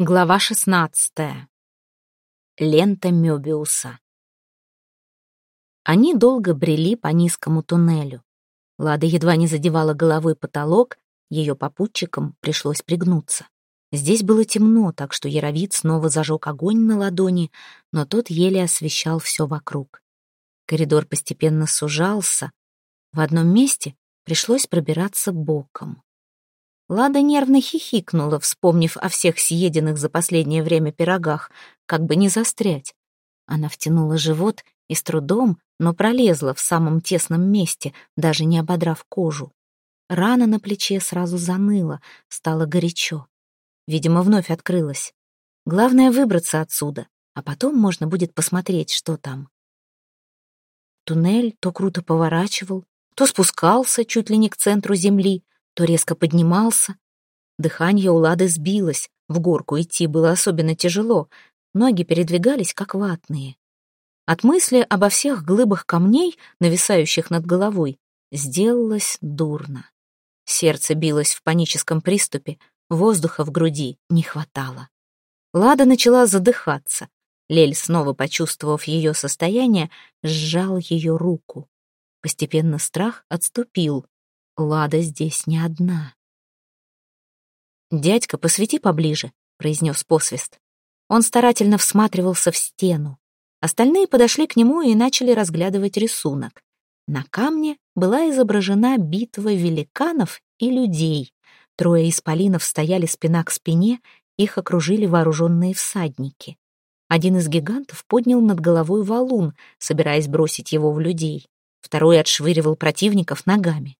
Глава шестнадцатая. Лента Мёбиуса. Они долго брели по низкому туннелю. Лада едва не задевала головой потолок, ее попутчикам пришлось пригнуться. Здесь было темно, так что Яровид снова зажег огонь на ладони, но тот еле освещал все вокруг. Коридор постепенно сужался. В одном месте пришлось пробираться боком. Лада нервно хихикнула, вспомнив о всех съеденных за последнее время пирогах, как бы не застрять. Она втянула живот и с трудом, но пролезла в самом тесном месте, даже не ободрав кожу. Рана на плече сразу заныла, стало горячо. Видимо, вновь открылась. Главное — выбраться отсюда, а потом можно будет посмотреть, что там. Туннель то круто поворачивал, то спускался чуть ли не к центру земли, то резко поднимался. Дыхание у Лады сбилось, в горку идти было особенно тяжело, ноги передвигались как ватные. От мысли обо всех глыбах камней, нависающих над головой, сделалось дурно. Сердце билось в паническом приступе, воздуха в груди не хватало. Лада начала задыхаться. Лель, снова почувствовав ее состояние, сжал ее руку. Постепенно страх отступил, Лада здесь не одна. «Дядька, посвети поближе», — произнес посвист. Он старательно всматривался в стену. Остальные подошли к нему и начали разглядывать рисунок. На камне была изображена битва великанов и людей. Трое исполинов стояли спина к спине, их окружили вооруженные всадники. Один из гигантов поднял над головой валун, собираясь бросить его в людей. Второй отшвыривал противников ногами.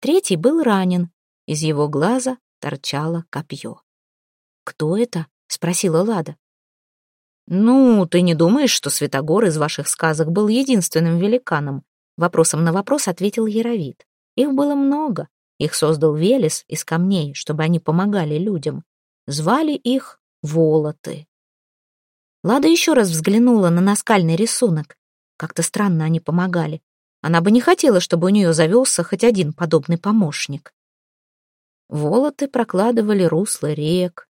Третий был ранен. Из его глаза торчало копье. «Кто это?» — спросила Лада. «Ну, ты не думаешь, что Святогор из ваших сказок был единственным великаном?» Вопросом на вопрос ответил Яровит. «Их было много. Их создал Велес из камней, чтобы они помогали людям. Звали их Волоты». Лада еще раз взглянула на наскальный рисунок. Как-то странно они помогали. Она бы не хотела, чтобы у нее завелся хоть один подобный помощник. Волоты прокладывали русла рек,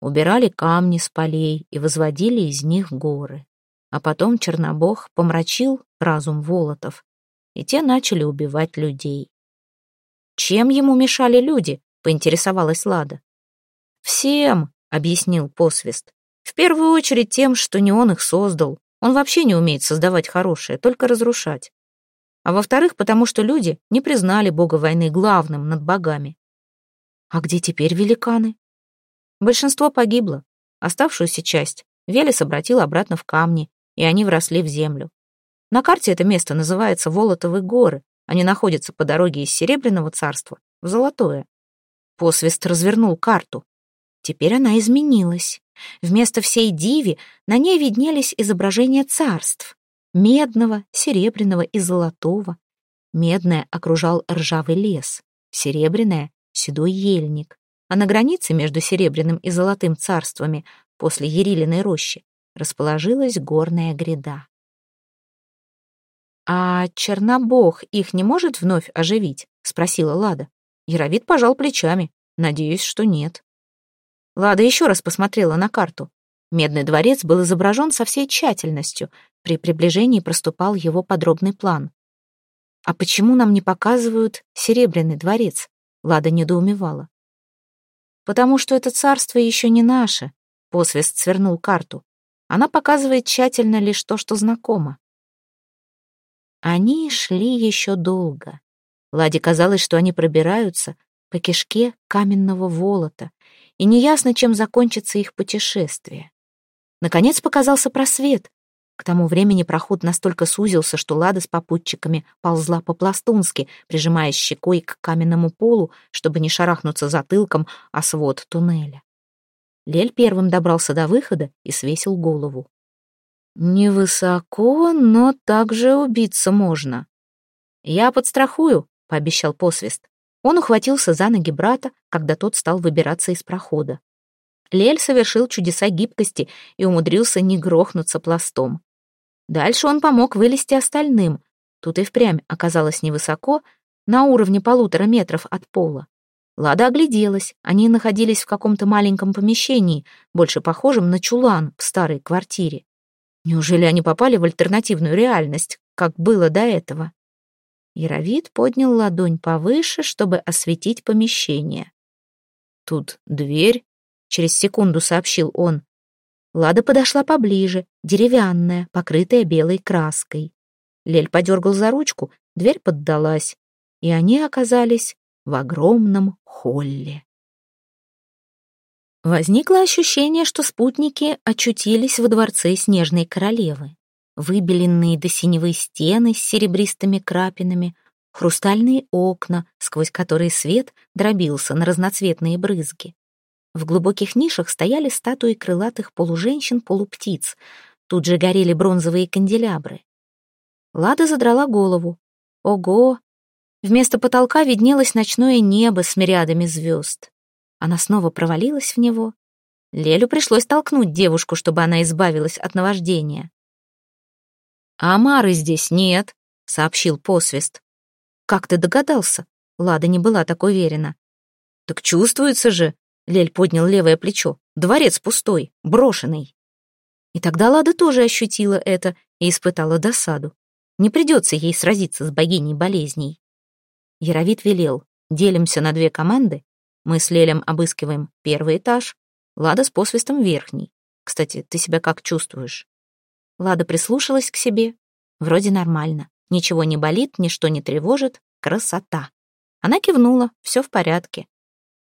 убирали камни с полей и возводили из них горы. А потом Чернобог помрачил разум Волотов, и те начали убивать людей. «Чем ему мешали люди?» — поинтересовалась Лада. «Всем», — объяснил посвист. «В первую очередь тем, что не он их создал. Он вообще не умеет создавать хорошее, только разрушать а во-вторых, потому что люди не признали бога войны главным над богами. А где теперь великаны? Большинство погибло. Оставшуюся часть Велес обратил обратно в камни, и они вросли в землю. На карте это место называется Волотовы горы. Они находятся по дороге из Серебряного царства в Золотое. Посвист развернул карту. Теперь она изменилась. Вместо всей диви на ней виднелись изображения царств медного, серебряного и золотого. Медное окружал ржавый лес, серебряное — седой ельник, а на границе между серебряным и золотым царствами после Ерилиной рощи расположилась горная гряда. «А Чернобог их не может вновь оживить?» — спросила Лада. Яровид пожал плечами. Надеюсь, что нет. Лада еще раз посмотрела на карту. Медный дворец был изображен со всей тщательностью. При приближении проступал его подробный план. «А почему нам не показывают Серебряный дворец?» Лада недоумевала. «Потому что это царство еще не наше», — посвист свернул карту. «Она показывает тщательно лишь то, что знакомо». Они шли еще долго. Ладе казалось, что они пробираются по кишке каменного волота, и неясно, чем закончится их путешествие. Наконец показался просвет. К тому времени проход настолько сузился, что Лада с попутчиками ползла по-пластунски, прижимаясь щекой к каменному полу, чтобы не шарахнуться затылком о свод туннеля. Лель первым добрался до выхода и свесил голову. «Невысоко, но также убиться можно». «Я подстрахую», — пообещал посвист. Он ухватился за ноги брата, когда тот стал выбираться из прохода. Лель совершил чудеса гибкости и умудрился не грохнуться пластом. Дальше он помог вылезти остальным. Тут и впрямь оказалось невысоко, на уровне полутора метров от пола. Лада огляделась. Они находились в каком-то маленьком помещении, больше похожем на чулан в старой квартире. Неужели они попали в альтернативную реальность, как было до этого? Яровид поднял ладонь повыше, чтобы осветить помещение. «Тут дверь», — через секунду сообщил он. Лада подошла поближе, деревянная, покрытая белой краской. Лель подергал за ручку, дверь поддалась, и они оказались в огромном холле. Возникло ощущение, что спутники очутились во дворце Снежной Королевы. Выбеленные до синевой стены с серебристыми крапинами, хрустальные окна, сквозь которые свет дробился на разноцветные брызги. В глубоких нишах стояли статуи крылатых полуженщин-полуптиц. Тут же горели бронзовые канделябры. Лада задрала голову. Ого! Вместо потолка виднелось ночное небо с мириадами звезд. Она снова провалилась в него. Лелю пришлось толкнуть девушку, чтобы она избавилась от наваждения. «А Амары здесь нет», — сообщил посвист. «Как ты догадался?» Лада не была так уверена. «Так чувствуется же», — Лель поднял левое плечо. «Дворец пустой, брошенный». И тогда Лада тоже ощутила это и испытала досаду. Не придется ей сразиться с богиней болезней. Яровит велел, делимся на две команды. Мы с Лелем обыскиваем первый этаж, Лада с посвистом верхний. Кстати, ты себя как чувствуешь? Лада прислушалась к себе. Вроде нормально. Ничего не болит, ничто не тревожит. Красота. Она кивнула, все в порядке.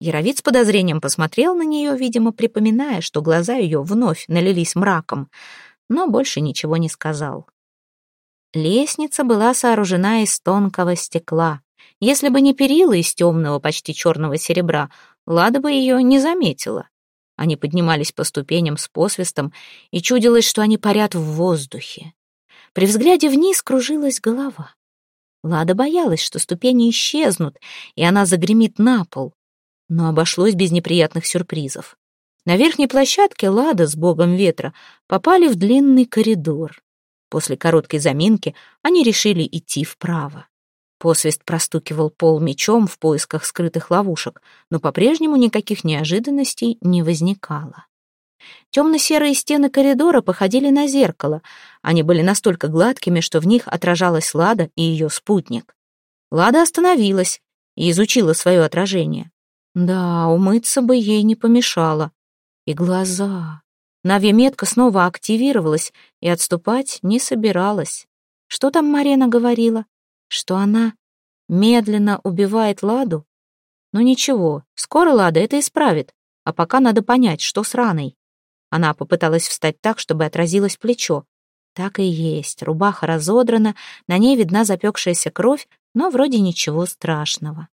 Яровид с подозрением посмотрел на нее, видимо, припоминая, что глаза ее вновь налились мраком, но больше ничего не сказал. Лестница была сооружена из тонкого стекла. Если бы не перила из темного, почти черного серебра, Лада бы ее не заметила. Они поднимались по ступеням с посвистом, и чудилось, что они парят в воздухе. При взгляде вниз кружилась голова. Лада боялась, что ступени исчезнут, и она загремит на пол. Но обошлось без неприятных сюрпризов. На верхней площадке Лада с богом ветра попали в длинный коридор. После короткой заминки они решили идти вправо. Посвист простукивал пол мечом в поисках скрытых ловушек, но по-прежнему никаких неожиданностей не возникало. Темно-серые стены коридора походили на зеркало. Они были настолько гладкими, что в них отражалась Лада и ее спутник. Лада остановилась и изучила свое отражение. Да, умыться бы ей не помешало. И глаза. Навья-метка снова активировалась и отступать не собиралась. Что там Марена говорила? Что она медленно убивает Ладу? Ну ничего, скоро Лада это исправит, а пока надо понять, что с раной. Она попыталась встать так, чтобы отразилось плечо. Так и есть, рубаха разодрана, на ней видна запекшаяся кровь, но вроде ничего страшного.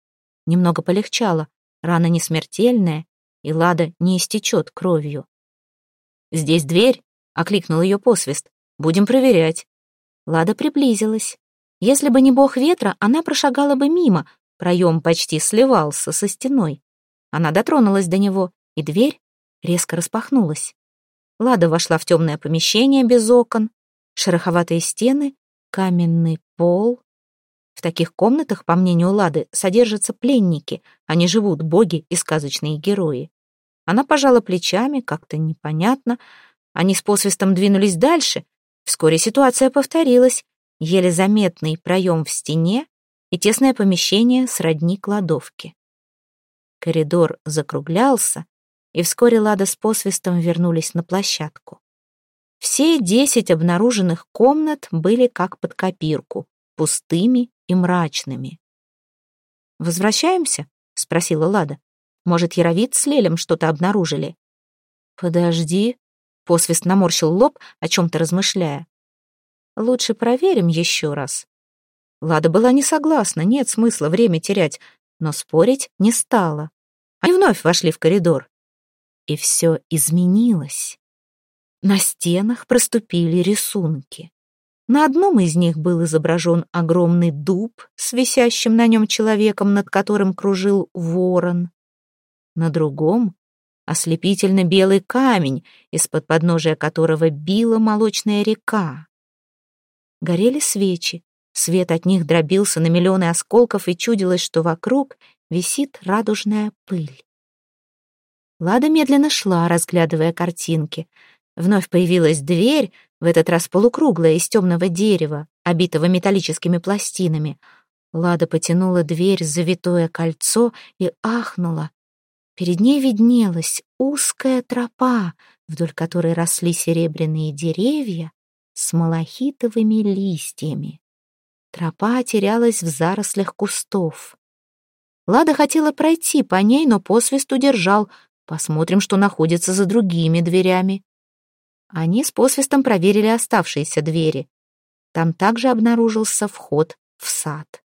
Немного полегчало, рана не смертельная, и Лада не истечет кровью. «Здесь дверь», — окликнул ее посвист. «Будем проверять». Лада приблизилась. Если бы не бог ветра, она прошагала бы мимо, проем почти сливался со стеной. Она дотронулась до него, и дверь резко распахнулась. Лада вошла в темное помещение без окон, шероховатые стены, каменный пол. В таких комнатах, по мнению Лады, содержатся пленники, а не живут боги и сказочные герои. Она пожала плечами, как-то непонятно. Они с посвистом двинулись дальше. Вскоре ситуация повторилась. Еле заметный проем в стене и тесное помещение сродни кладовки. Коридор закруглялся, и вскоре Лада с посвистом вернулись на площадку. Все десять обнаруженных комнат были как под копирку, пустыми и мрачными. «Возвращаемся?» — спросила Лада. Может, Яровид с Лелем что-то обнаружили? Подожди. Посвист наморщил лоб, о чем-то размышляя. Лучше проверим еще раз. Лада была не согласна, нет смысла время терять, но спорить не стала. Они вновь вошли в коридор. И все изменилось. На стенах проступили рисунки. На одном из них был изображен огромный дуб с висящим на нем человеком, над которым кружил ворон на другом — ослепительно белый камень, из-под подножия которого била молочная река. Горели свечи, свет от них дробился на миллионы осколков, и чудилось, что вокруг висит радужная пыль. Лада медленно шла, разглядывая картинки. Вновь появилась дверь, в этот раз полукруглая, из темного дерева, обитого металлическими пластинами. Лада потянула дверь, завитое кольцо, и ахнула. Перед ней виднелась узкая тропа, вдоль которой росли серебряные деревья с малахитовыми листьями. Тропа терялась в зарослях кустов. Лада хотела пройти по ней, но посвист удержал. Посмотрим, что находится за другими дверями. Они с посвистом проверили оставшиеся двери. Там также обнаружился вход в сад.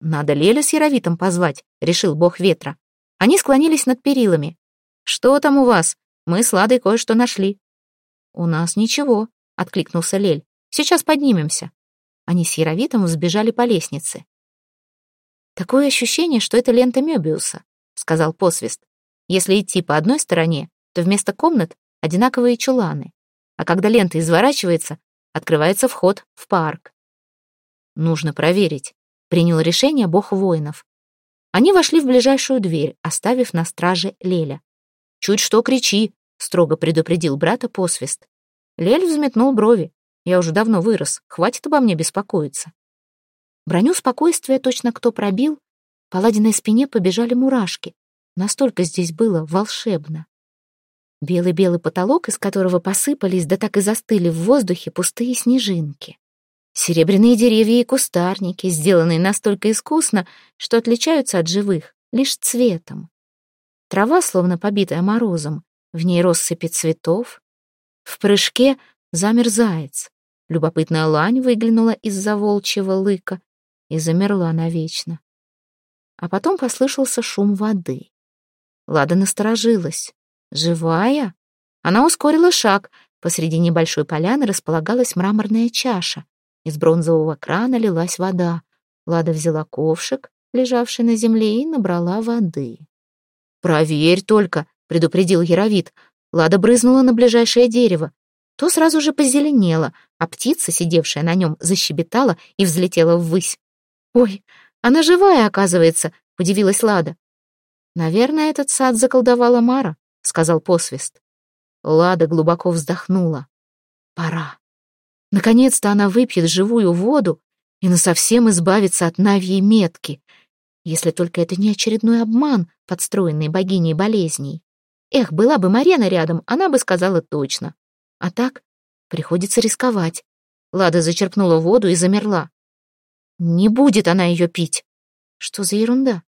«Надо Леля с Яровитом позвать», — решил бог ветра. Они склонились над перилами. «Что там у вас? Мы с Ладой кое-что нашли». «У нас ничего», — откликнулся Лель. «Сейчас поднимемся». Они с Яровитом взбежали по лестнице. «Такое ощущение, что это лента Мёбиуса», — сказал посвист. «Если идти по одной стороне, то вместо комнат одинаковые чуланы, а когда лента изворачивается, открывается вход в парк». «Нужно проверить», — принял решение бог воинов. Они вошли в ближайшую дверь, оставив на страже Леля. «Чуть что кричи», — строго предупредил брата посвист. Лель взметнул брови. «Я уже давно вырос, хватит обо мне беспокоиться». Броню спокойствия точно кто пробил, по ладиной спине побежали мурашки. Настолько здесь было волшебно. Белый-белый потолок, из которого посыпались, да так и застыли в воздухе пустые снежинки. Серебряные деревья и кустарники, сделанные настолько искусно, что отличаются от живых лишь цветом. Трава, словно побитая морозом, в ней россыпи цветов. В прыжке замер заяц. Любопытная лань выглянула из-за волчьего лыка и замерла навечно. А потом послышался шум воды. Лада насторожилась. «Живая?» Она ускорила шаг. Посреди небольшой поляны располагалась мраморная чаша. Из бронзового крана лилась вода. Лада взяла ковшик, лежавший на земле, и набрала воды. «Проверь только», — предупредил Яровит. Лада брызнула на ближайшее дерево. То сразу же позеленело, а птица, сидевшая на нем, защебетала и взлетела ввысь. «Ой, она живая, оказывается», — удивилась Лада. «Наверное, этот сад заколдовала Мара», — сказал посвист. Лада глубоко вздохнула. «Пора». Наконец-то она выпьет живую воду и насовсем избавится от навьей метки, если только это не очередной обман, подстроенный богиней болезней. Эх, была бы Марена рядом, она бы сказала точно. А так приходится рисковать. Лада зачерпнула воду и замерла. Не будет она ее пить. Что за ерунда?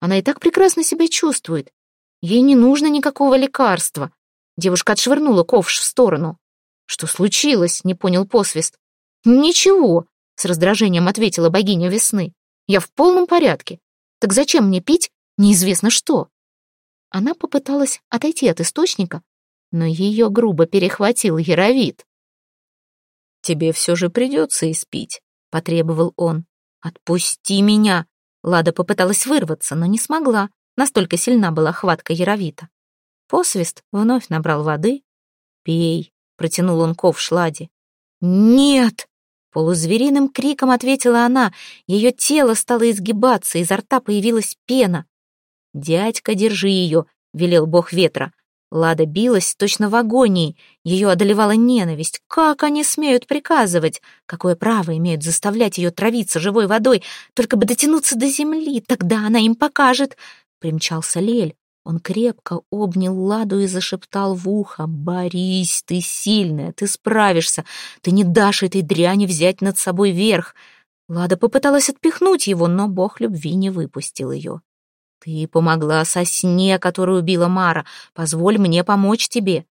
Она и так прекрасно себя чувствует. Ей не нужно никакого лекарства. Девушка отшвырнула ковш в сторону. «Что случилось?» — не понял посвист. «Ничего», — с раздражением ответила богиня весны. «Я в полном порядке. Так зачем мне пить неизвестно что?» Она попыталась отойти от источника, но ее грубо перехватил Яровит. «Тебе все же придется испить», — потребовал он. «Отпусти меня!» Лада попыталась вырваться, но не смогла. Настолько сильна была хватка Яровита. Посвист вновь набрал воды. «Пей», Протянул он ковш Ладе. «Нет!» Полузвериным криком ответила она. Ее тело стало изгибаться, изо рта появилась пена. «Дядька, держи ее!» — велел бог ветра. Лада билась точно в агонии. Ее одолевала ненависть. Как они смеют приказывать? Какое право имеют заставлять ее травиться живой водой? Только бы дотянуться до земли, тогда она им покажет. Примчался Лель. Он крепко обнял Ладу и зашептал в ухо. «Борись, ты сильная, ты справишься, ты не дашь этой дряни взять над собой верх». Лада попыталась отпихнуть его, но бог любви не выпустил ее. «Ты помогла сосне, которую убила Мара. Позволь мне помочь тебе».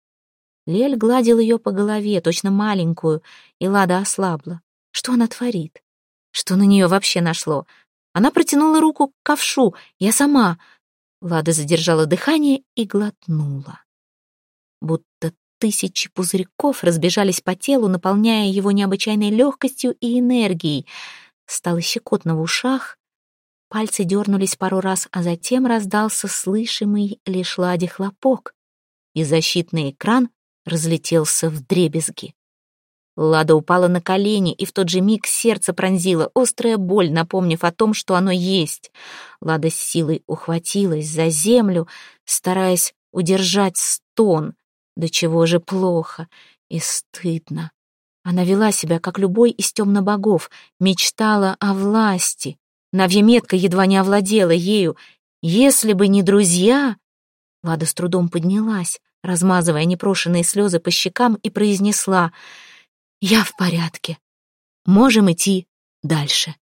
Лель гладил ее по голове, точно маленькую, и Лада ослабла. Что она творит? Что на нее вообще нашло? Она протянула руку к ковшу. «Я сама». Лада задержала дыхание и глотнула. Будто тысячи пузырьков разбежались по телу, наполняя его необычайной легкостью и энергией. Стало щекотно в ушах, пальцы дернулись пару раз, а затем раздался слышимый лишь Ладе хлопок, и защитный экран разлетелся в дребезги. Лада упала на колени, и в тот же миг сердце пронзило острая боль, напомнив о том, что оно есть. Лада с силой ухватилась за землю, стараясь удержать стон. До чего же плохо и стыдно. Она вела себя, как любой из темнобогов, мечтала о власти. Навья метка едва не овладела ею. Если бы не друзья... Лада с трудом поднялась, размазывая непрошенные слезы по щекам, и произнесла — я в порядке. Можем идти дальше.